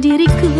diriku.